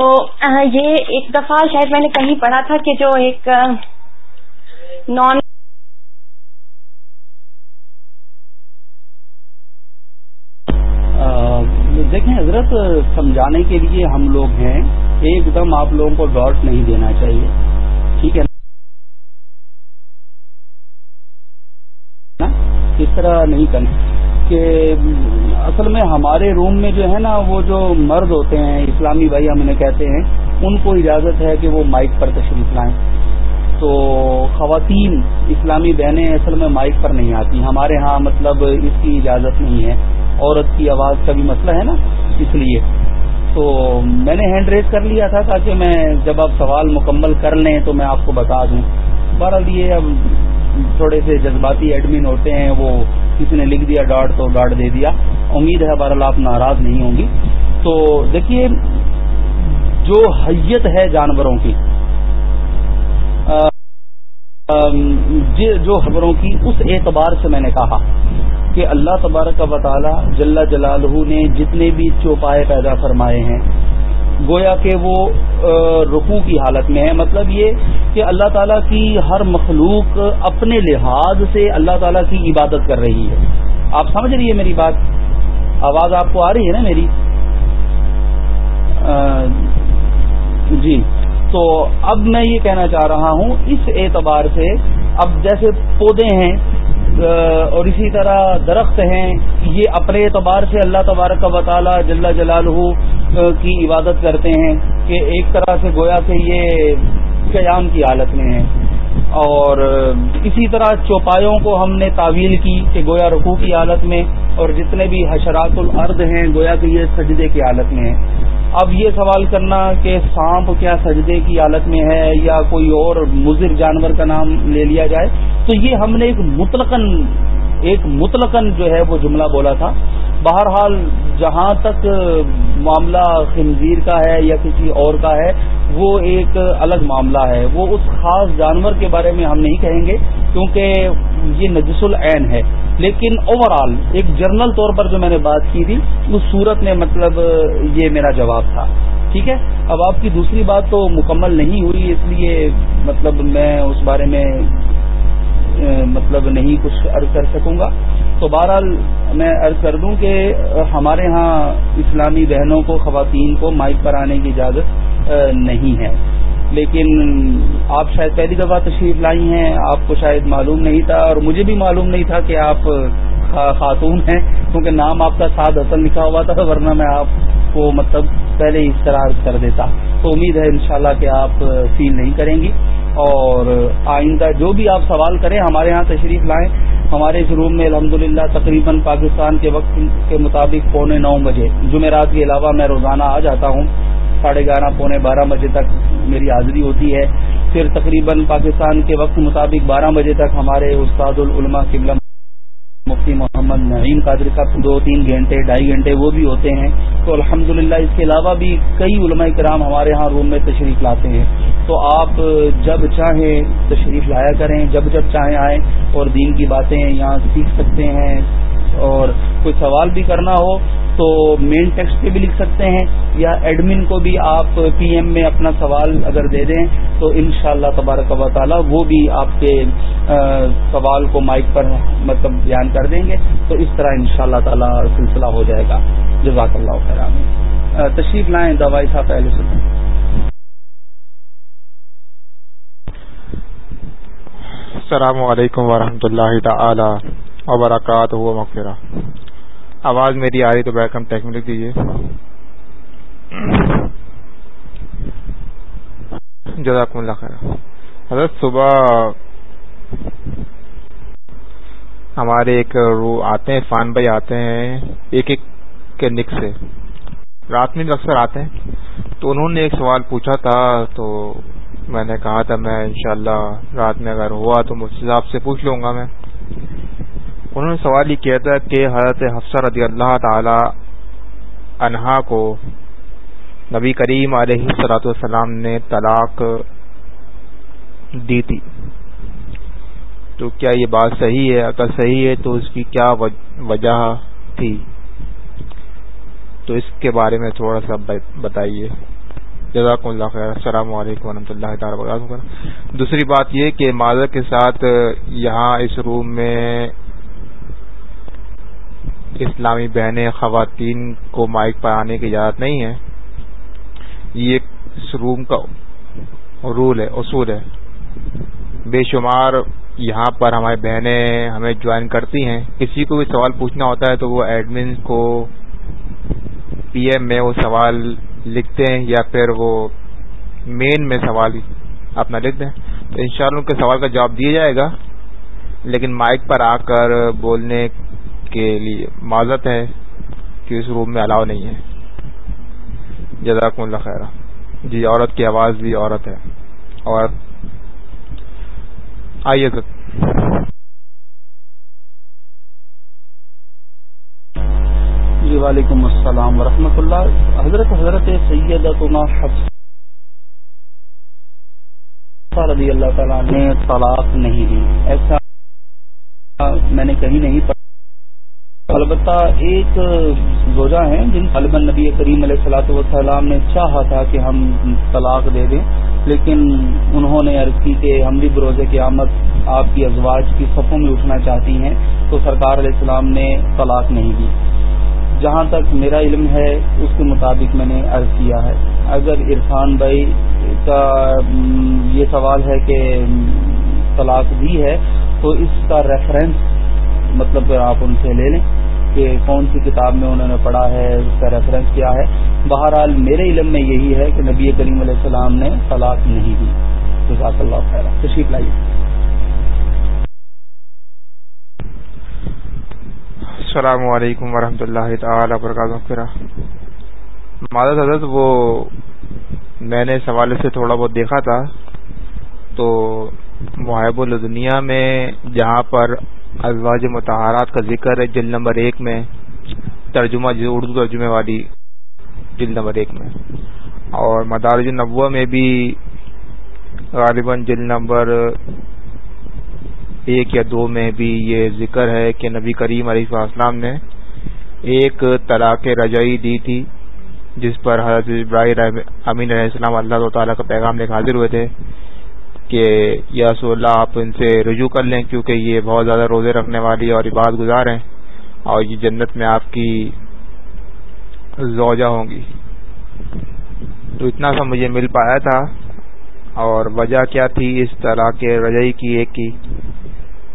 یہ ایک دفعہ شاید میں نے کہیں پڑھا تھا کہ جو ایک نان دیکھیں، حضرت، سمجھانے کے لیے ہم لوگ ہیں، ایک دم آپ لوگوں کو ڈاٹ نہیں دینا چاہیے، ٹھیک ہے نا؟ اس طرح نہیں کرنا، کہ اصل میں ہمارے روم میں جو ہے نا وہ جو مرد ہوتے ہیں، اسلامی بھائی ہم انہیں کہتے ہیں، ان کو اجازت ہے کہ وہ مائک پر تشریف لائیں۔ تو خواتین، اسلامی بہنیں اصل میں مائک پر نہیں آتی۔ ہمارے ہاں مطلب اس کی اجازت نہیں ہے۔ عورت کی آواز کا بھی مسئلہ ہے نا، اس لیے۔ تو میں نے ہینڈ ریز کر لیا تھا تاکہ میں جب آپ سوال مکمل کر لیں تو میں آپ کو بتا دوں۔ بہرحال یہ اب تھوڑے سے جذباتی ایڈمن ہوتے ہیں، وہ کسی نے لکھ دیا ڈاٹ تو ڈاٹ دے دیا۔ امید ہے بہرحال آپ ناراض نہیں ہوں گی۔ تو دیکھیے، جو حیت ہے جانوروں کی جی، جو خبروں کی، اس اعتبار سے میں نے کہا کہ اللہ تبارک و تعالی جل جلالہ نے جتنے بھی چوپائے پیدا فرمائے ہیں، گویا کہ وہ رکو کی حالت میں ہے مطلب یہ کہ اللہ تعالیٰ کی ہر مخلوق اپنے لحاظ سے اللہ تعالیٰ کی عبادت کر رہی ہے۔ آپ سمجھ رہی ہے میری بات؟ آواز آپ کو آ رہی ہے نا میری؟ جی۔ تو اب میں یہ کہنا چاہ رہا ہوں، اس اعتبار سے اب جیسے پودے ہیں اور اسی طرح درخت ہیں، یہ اپنے اعتبار سے اللہ تبارک و تعالی جل جلالہ کی عبادت کرتے ہیں کہ ایک طرح سے گویا کہ یہ قیام کی حالت میں ہیں۔ اور اسی طرح چوپایوں کو ہم نے تعویل کی کہ گویا رکوع کی حالت میں اور جتنے بھی حشرات الارض ہیں، گویا کہ یہ سجدے کی حالت میں ہیں۔ اب یہ سوال کرنا کہ سانپ کیا سجدے کی حالت میں ہے یا کوئی اور مضر جانور کا نام لے لیا جائے؟ تو یہ ہم نے ایک مطلقاً ایک مطلقاً جو ہے وہ جملہ بولا تھا۔ بہرحال جہاں تک معاملہ خنزیر کا ہے یا کسی اور کا ہے، وہ ایک الگ معاملہ ہے۔ وہ اس خاص جانور کے بارے میں ہم نہیں کہیں گے، کیونکہ یہ نجس العین ہے۔ لیکن اوور آل ایک جرنل طور پر جو میں نے بات کی تھی، اس صورت میں مطلب یہ میرا جواب تھا۔ ٹھیک ہے؟ اب آپ کی دوسری بات تو مکمل نہیں ہوئی، اس لیے مطلب میں اس بارے میں مطلب نہیں کچھ عرض کر سکوں گا۔ تو بہرحال میں عرض کر دوں کہ ہمارے ہاں اسلامی بہنوں کو، خواتین کو مائک پر آنے کی اجازت نہیں ہے۔ لیکن آپ شاید پہلی دفعہ تشریف لائی ہیں، آپ کو شاید معلوم نہیں تھا اور مجھے بھی معلوم نہیں تھا کہ آپ خاتون ہیں، کیونکہ نام آپ کا سعد حسن لکھا ہوا تھا، ورنہ میں آپ کو مطلب پہلے اس طرح کر دیتا۔ تو امید ہے انشاءاللہ کہ آپ فیل نہیں کریں گی۔ اور آئندہ جو بھی آپ سوال کریں، ہمارے ہاں تشریف لائیں۔ ہمارے اس روم میں الحمدللہ تقریباً پاکستان کے وقت کے مطابق پونے نو بجے، جمعرات کے علاوہ میں روزانہ آ جاتا ہوں۔ ساڑھے گیارہ، پونے بارہ بجے تک میری حاضری ہوتی ہے۔ پھر تقریباً پاکستان کے وقت مطابق بارہ بجے تک ہمارے استاد العلماء قبلہ مفتی محمد نعیم قادر صاحب دو تین گھنٹے، ڈھائی گھنٹے وہ بھی ہوتے ہیں۔ تو الحمدللہ اس کے علاوہ بھی کئی علماء کرام ہمارے ہاں روم میں تشریف لاتے ہیں۔ تو آپ جب چاہیں تشریف لایا کریں، جب جب چاہیں آئیں اور دین کی باتیں یہاں سیکھ سکتے ہیں۔ اور کوئی سوال بھی کرنا ہو تو مین ٹیکسٹ پہ بھی لکھ سکتے ہیں یا ایڈمن کو بھی آپ پی ایم میں اپنا سوال اگر دے دیں تو ان شاء اللہ تبارک و تعالیٰ وہ بھی آپ کے سوال کو مائک پر مطلب بیان کر دیں گے تو اس طرح ان شاء اللہ تعالیٰ سلسلہ ہو جائے گا۔ جزاک اللہ خیر تشریف لائیں دوائی صاحب پہلے سے السلام علیکم ورحمۃ اللہ تعالی۔ وبرکاتہ، مغفرہ۔ آواز میری آ رہی تو بیک ٹیک میں لکھ دیجیے جزاکم اللہ خیر۔ حضرت صبح ہمارے ایک رو آتے ہیں، فان بھائی آتے ہیں ایک ایک کے نک سے۔ رات میں اکثر آتے ہیں تو انہوں نے ایک سوال پوچھا تھا، تو میں نے کہا تھا، میں انشاءاللہ رات میں اگر ہوا تو مجھ سے آپ سے پوچھ لوں گا میں۔ انہوں نے سوال یہ کیا تھا کہ حضرت حفصہ رضی اللہ تعالی انہا کو نبی کریم علیہ صلاۃ والسلام نے طلاق دی تھی۔ تو کیا یہ بات صحیح ہے؟ اگر صحیح ہے تو اس کی کیا وجہ تھی؟ تو اس کے بارے میں تھوڑا سا بتائیے۔ جزاک اللہ خیر۔ السلام علیکم و اللہ تعالیٰ وبرکاتہ۔ دوسری بات یہ کہ مادر کے ساتھ یہاں اس روم میں اسلامی بہنیں، خواتین کو مائک پر آنے کی اجازت نہیں ہے۔ یہ اس روم کا رول ہے، اصول ہے۔ بے شمار یہاں پر ہماری بہنیں ہمیں جوائن کرتی ہیں۔ کسی کو بھی سوال پوچھنا ہوتا ہے تو وہ ایڈمن کو پی ایم میں وہ سوال لکھتے ہیں یا پھر وہ مین میں سوال اپنا لکھ دیں تو انشاءاللہ ان کے سوال کا جواب دیا جائے گا، لیکن مائک پر آ کر بولنے کے لیے معذت ہے کہ اس روم میں الاؤ نہیں ہے۔ جزاکم اللہ خیر جی عورت کی آواز بھی عورت ہے۔ عورت۔ آئیے۔ سر جی وعلیکم السلام ورحمۃ اللہ۔ حضرت حضرت سید رضی اللہ تعالیٰ نے طلاق نہیں دی ایسا میں نے کہیں نہیں پڑھا البتہ ایک زوجہ ہیں جن طالباً نبی کریم علیہ السلاۃ والسلام نے چاہا تھا کہ ہم طلاق دے دیں، لیکن انہوں نے عرض کی کہ ہم بھی بروز قیامت آپ کی ازواج کی صفوں میں اٹھنا چاہتی ہیں، تو سرکار علیہ السلام نے طلاق نہیں دی۔ جہاں تک میرا علم ہے، اس کے مطابق میں نے عرض کیا ہے۔ اگر عرفان بھائی کا یہ سوال ہے کہ طلاق دی ہے، تو اس کا ریفرنس مطلب آپ ان سے لے لیں کہ کون سی کتاب میں انہوں نے پڑھا ہے، اس کا ریفرنس کیا ہے۔ بہرحال میرے علم میں یہی ہے کہ نبی کریم علیہ السلام نے طلاق نہیں دی۔ جزاک اللہ خیر تشریف لائیے۔ السلام علیکم ورحمۃ اللہ تعالی وبرکاتہ۔ مادت حضرت، وہ میں نے سوالے سے تھوڑا بہت دیکھا تھا۔ تو محب الدنیا میں جہاں پر ازواج متحرات کا ذکر ہے، جلد نمبر ایک میں، ترجمہ جو اردو ترجمے والی جلد نمبر ایک میں۔ اور مدارج النبوہ میں بھی غالباً جلد نمبر ایک یا دو میں بھی یہ ذکر ہے کہ نبی کریم علیہ السلام نے ایک طلاق رجعی دی تھی، جس پر حضرت ابراہیم امین علیہ السلام اللہ تعالیٰ کا پیغام لے حاضر ہوئے تھے۔ کہ یا رسول اللہ آپ ان سے رجوع کر لیں کیونکہ یہ بہت زیادہ روزے رکھنے والی اور عبادت گزار ہیں اور یہ جنت میں آپ کی زوجہ ہوں گی۔ تو اتنا سا مجھے مل پایا تھا اور وجہ کیا تھی اس طرح کے رجعی کی ایک کی؟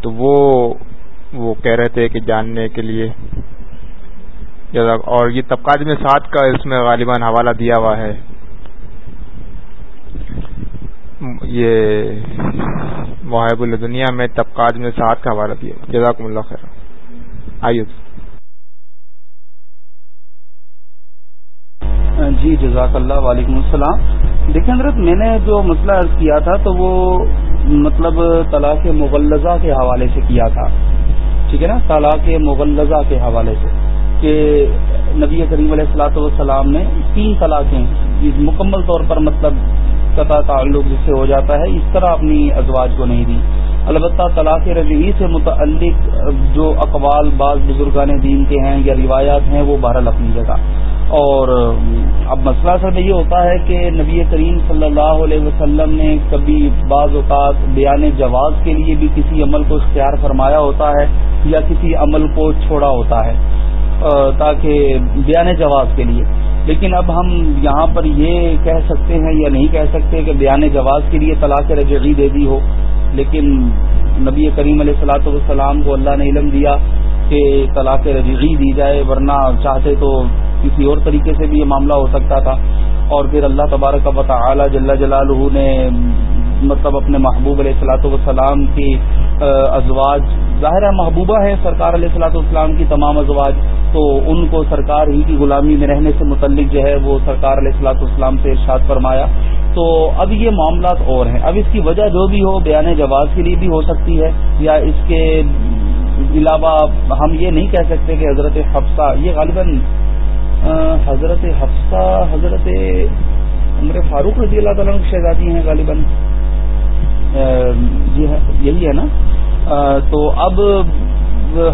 تو وہ وہ کہہ رہے تھے کہ جاننے کے لیے۔ اور یہ طبقات میں سات کا اس میں غالباً حوالہ دیا ہوا ہے۔ یہ محب الدنیا میں طبقات میں سات کا حوالہ دیا۔ جزاک اللہ خیر آئیے۔ ہاں جی جزاک اللہ، وعلیکم السلام۔ دیکھیں حضرت، میں نے جو مسئلہ عرض کیا تھا تو وہ مطلب طلاق مغلزہ کے حوالے سے کیا تھا۔ ٹھیک ہے نا؟ طلاق مغلزہ کے حوالے سے کہ نبی کریم علیہ السلاۃ والسلام نے تین طلاقیں، مکمل طور پر مطلب قطع تعلق جس سے ہو جاتا ہے، اس طرح اپنی ازواج کو نہیں دی۔ البتہ طلاق رجعی سے متعلق جو اقوال بعض بزرگان دین کے ہیں یا روایات ہیں، وہ بہرحال اپنی جگہ۔ اور اب مسئلہ اصل میں یہ ہوتا ہے کہ نبی کریم صلی اللہ علیہ وسلم نے کبھی بعض اوقات بیان جواز کے لیے بھی کسی عمل کو اختیار فرمایا ہوتا ہے یا کسی عمل کو چھوڑا ہوتا ہے تاکہ بیان جواز کے لیے۔ لیکن اب ہم یہاں پر یہ کہہ سکتے ہیں یا نہیں کہہ سکتے کہ بیان جواز کے لیے طلاق رجعی دے دی ہو، لیکن نبی کریم علیہ السلاۃ والسلام کو اللہ نے علم دیا کہ طلاق رجعی دی جائے، ورنہ چاہتے تو کسی اور طریقے سے بھی یہ معاملہ ہو سکتا تھا۔ اور پھر اللہ تبارک و تعالی جل جلالہ نے مطلب اپنے محبوب علیہ السلاۃ والسلام کی ازواج۔ ظاہر محبوبہ ہے سرکار علیہ السلاۃ والسلام کی تمام ازواج، تو ان کو سرکار ہی کی غلامی میں رہنے سے متعلق جو ہے وہ سرکار علیہ السلاۃ والسلام سے ارشاد فرمایا۔ تو اب یہ معاملات اور ہیں۔ اب اس کی وجہ جو بھی ہو، بیان جواز کے لیے بھی ہو سکتی ہے، یا اس کے علاوہ ہم یہ نہیں کہہ سکتے کہ حضرت حفصہ، یہ غالباً حضرت حفصہ، حضرت عمر فاروق رضی اللہ تعالیٰ شہزادی ہیں غالباً۔ یہی ہے نا؟ تو اب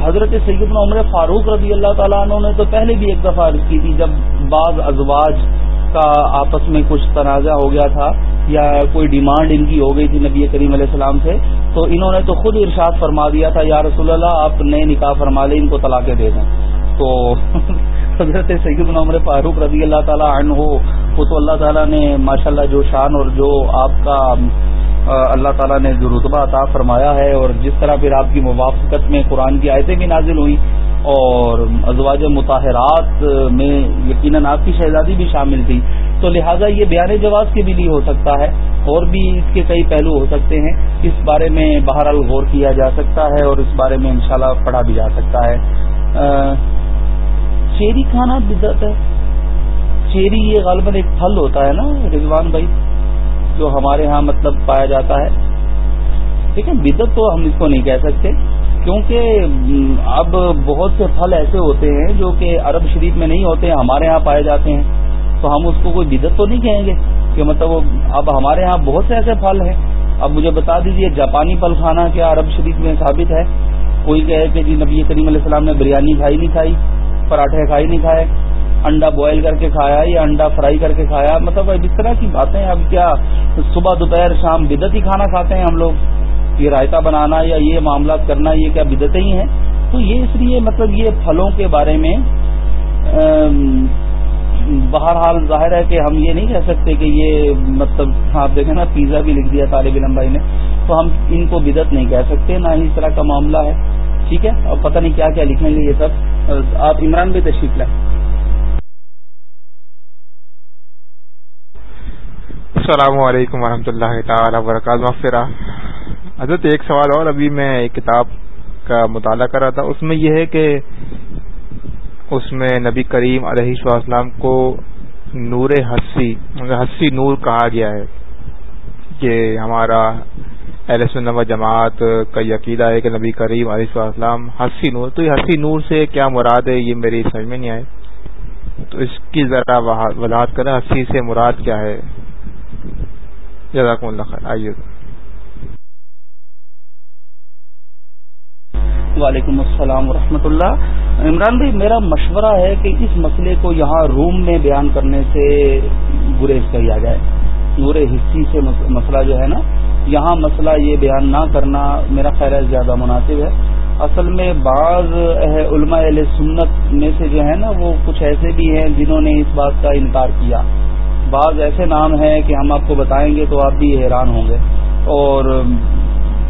حضرت سیدنا عمر فاروق رضی اللہ تعالیٰ عنہ نے تو پہلے بھی ایک دفعہ کی تھی، جب بعض ازواج کا آپس میں کچھ تنازع ہو گیا تھا یا کوئی ڈیمانڈ ان کی ہو گئی تھی نبی کریم علیہ السلام سے، تو انہوں نے تو خود ارشاد فرما دیا تھا، یا رسول اللہ، آپ نئے نکاح فرما لیں، ان کو طلاقیں دے دیں. تو حضرت سید عمر فاروق رضی اللہ تعالیٰ عنہ ہو وہ تو اللہ تعالیٰ نے ماشاءاللہ جو شان اور جو آپ کا اللہ تعالیٰ نے جو رتبہ عطا فرمایا ہے اور جس طرح پھر آپ کی موافقت میں قرآن کی آیتیں بھی نازل ہوئی اور ازواج مطالعات میں یقیناً آپ کی شہزادی بھی شامل تھی تو لہٰذا یہ بیان جواز کے بھی لیے ہو سکتا ہے اور بھی اس کے کئی پہلو ہو سکتے ہیں۔ اس بارے میں بہرحال غور کیا جا سکتا ہے اور اس بارے میں انشاءاللہ پڑھا بھی جا سکتا ہے۔ چیری کھانا بدت ہے۔ چیری یہ غالباً ایک پھل ہوتا ہے نا، رضوان بھائی؟ جو ہمارے ہاں مطلب پایا جاتا ہے۔ ٹھیک ہے بدت تو ہم اس کو نہیں کہہ سکتے، کیونکہ اب بہت سے پھل ایسے ہوتے ہیں جو کہ عرب شریف میں نہیں ہوتے، ہمارے ہاں پائے جاتے ہیں۔ تو ہم اس کو کوئی بدت تو نہیں کہیں گے کہ مطلب اب ہمارے ہاں بہت سے ایسے پھل ہیں۔ اب مجھے بتا دیجیے، جاپانی پھل کھانا کیا عرب شریف میں ثابت ہے؟ کوئی کہے کہ جی نبی کریم علیہ السلام نے بریانی کھائی نہیں کھائی، پراٹھے کھائی نہیں کھائے۔ انڈا بوائل کر کے کھایا، یا انڈا فرائی کر کے کھایا مطلب اس طرح کی باتیں، اب کیا صبح دوپہر شام بدت ہی کھانا کھاتے ہیں ہم لوگ؟ یہ رائتا بنانا یا یہ معاملات کرنا، یہ کیا بدتیں ہی ہیں؟ تو یہ اس لیے مطلب یہ پھلوں کے بارے میں بہرحال ظاہر ہے کہ ہم یہ نہیں کہہ سکتے کہ یہ مطلب آپ دیکھیں نا، پیزا بھی لکھ دیا طالب علم بھائی نے، تو ہم ان کو بدت نہیں کہہ سکتے، نہ ہی اس طرح کا معاملہ ہے، ٹھیک ہے؟ اور پتہ نہیں کیا کیا لکھیں گے یہ سب۔ آپ عمران بھی تشریف لائیں۔ السلام علیکم ورحمۃ اللہ تعالی وبرکاتہ، مغفرہ۔ حضرت، ایک سوال اور، ابھی میں ایک کتاب کا مطالعہ کر رہا تھا۔ اس میں یہ ہے کہ اس میں نبی کریم علیہ السلام کو نور ہسی ہسی مطلب نور کہا گیا ہے کہ ہمارا اہل سنم جماعت کا عقیدہ ہے کہ نبی کریم علیہ السلام ہسی نور۔ تو یہ ہسی نور سے کیا مراد ہے، یہ میری سمجھ میں نہیں آئے۔ تو اس کی ذرا وضاحت کریں ہسی سے مراد کیا ہے؟ جزاکم اللہ خیر، آئیے۔ وعلیکم السلام ورحمۃ اللہ۔ عمران بھائی، میرا مشورہ ہے کہ اس مسئلے کو یہاں روم میں بیان کرنے سے گریز کیا جائے۔ نور حصی سے مسئلہ جو ہے نا، یہاں مسئلہ یہ بیان نہ کرنا میرا خیال ہے زیادہ مناسب ہے۔ اصل میں بعض علماء اہل سنت میں سے جو ہے نا، وہ کچھ ایسے بھی ہیں جنہوں نے اس بات کا انکار کیا۔ بعض ایسے نام ہیں کہ ہم آپ کو بتائیں گے تو آپ بھی حیران ہوں گے۔ اور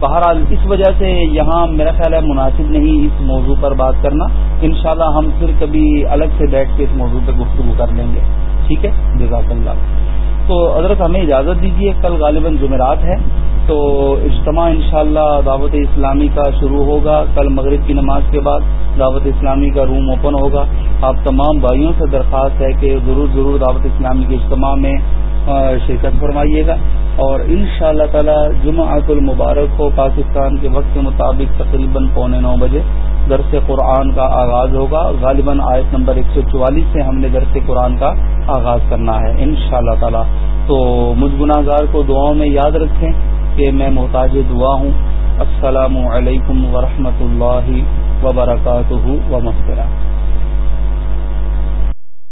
بہرحال اس وجہ سے یہاں میرا خیال ہے مناسب نہیں اس موضوع پر بات کرنا۔ انشاءاللہ ہم پھر کبھی الگ سے بیٹھ کے اس موضوع پہ گفتگو کر لیں گے۔ ٹھیک ہے؟ جزاک اللہ۔ تو حضرت ہمیں اجازت دیجیے کل غالباً جمعرات ہے۔ تو اجتماع انشاءاللہ دعوت اسلامی کا شروع ہوگا۔ کل مغرب کی نماز کے بعد دعوت اسلامی کا روم اوپن ہوگا۔ آپ تمام بھائیوں سے درخواست ہے کہ ضرور ضرور دعوت اسلامی کے اجتماع میں شرکت فرمائیے گا۔ اور ان شاء اللہ تعالی جمعۃ المبارک کو پاکستان کے وقت کے مطابق تقریباً پونے نو بجے درس قرآن کا آغاز ہوگا۔ غالباً آیت نمبر ایک سو چوالیس سے ہم نے درس قرآن کا آغاز کرنا ہے ان شاء اللہ تعالی۔ تو مجھ گناہ گار کو دعاؤں میں یاد رکھیں۔ کہ میں محتاج دعا ہوں۔ السلام علیکم ورحمۃ اللہ وبرکاتہ و